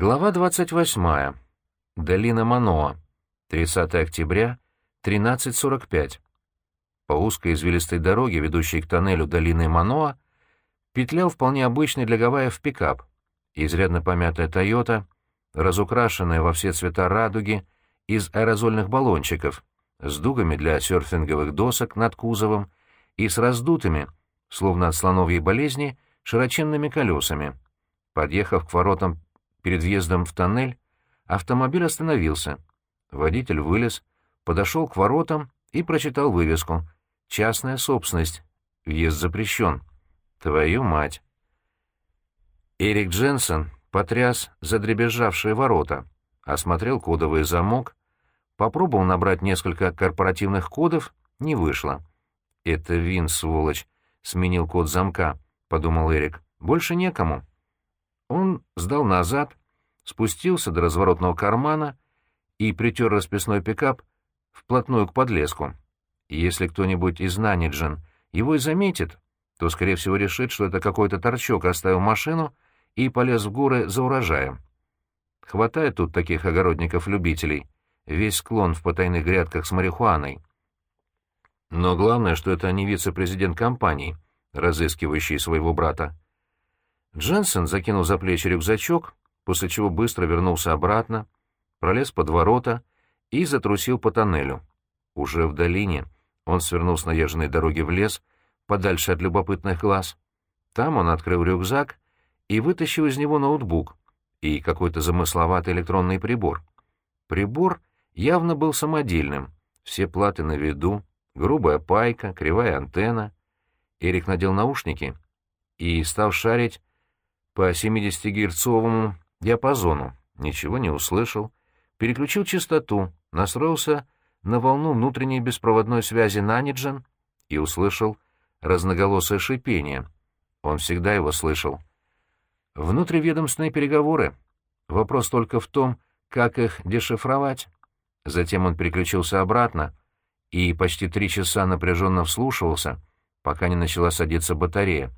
Глава 28. Долина Маноа. 30 октября, 13.45. По узкой извилистой дороге, ведущей к тоннелю долины Маноа, петлял вполне обычный для Гавайев пикап. Изрядно помятая «Тойота», разукрашенная во все цвета радуги из аэрозольных баллончиков, с дугами для серфинговых досок над кузовом и с раздутыми, словно от слоновьей болезни, широченными колесами. Подъехав к воротам Перед въездом в тоннель автомобиль остановился. Водитель вылез, подошел к воротам и прочитал вывеску «Частная собственность. Въезд запрещен». Твою мать! Эрик Дженсен потряс задребезжавшие ворота, осмотрел кодовый замок, попробовал набрать несколько корпоративных кодов, не вышло. «Это Вин, сволочь!» — сменил код замка, — подумал Эрик. «Больше некому». Он сдал назад, спустился до разворотного кармана и притер расписной пикап вплотную к подлеску. Если кто-нибудь из Наниджен его и заметит, то, скорее всего, решит, что это какой-то торчок оставил машину и полез в горы за урожаем. Хватает тут таких огородников-любителей, весь склон в потайных грядках с марихуаной. Но главное, что это не вице-президент компании, разыскивающий своего брата. Дженсен закинул за плечи рюкзачок, после чего быстро вернулся обратно, пролез под ворота и затрусил по тоннелю. Уже в долине он свернул с наезженной дороги в лес, подальше от любопытных глаз. Там он открыл рюкзак и вытащил из него ноутбук и какой-то замысловатый электронный прибор. Прибор явно был самодельным, все платы на виду, грубая пайка, кривая антенна. Эрик надел наушники и стал шарить по 70-герцовому диапазону. Ничего не услышал. Переключил частоту, настроился на волну внутренней беспроводной связи Наниджен и услышал разноголосое шипение. Он всегда его слышал. Внутриведомственные переговоры. Вопрос только в том, как их дешифровать. Затем он переключился обратно и почти три часа напряженно вслушивался, пока не начала садиться батарея.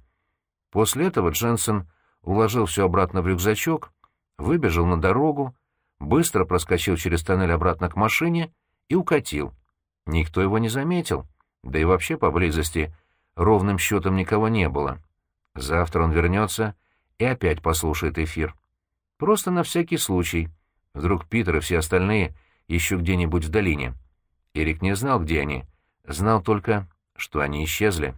После этого Дженсен уложил все обратно в рюкзачок, выбежал на дорогу, быстро проскочил через тоннель обратно к машине и укатил. Никто его не заметил, да и вообще поблизости ровным счетом никого не было. Завтра он вернется и опять послушает эфир. Просто на всякий случай. Вдруг Питер и все остальные еще где-нибудь в долине. Эрик не знал, где они, знал только, что они исчезли.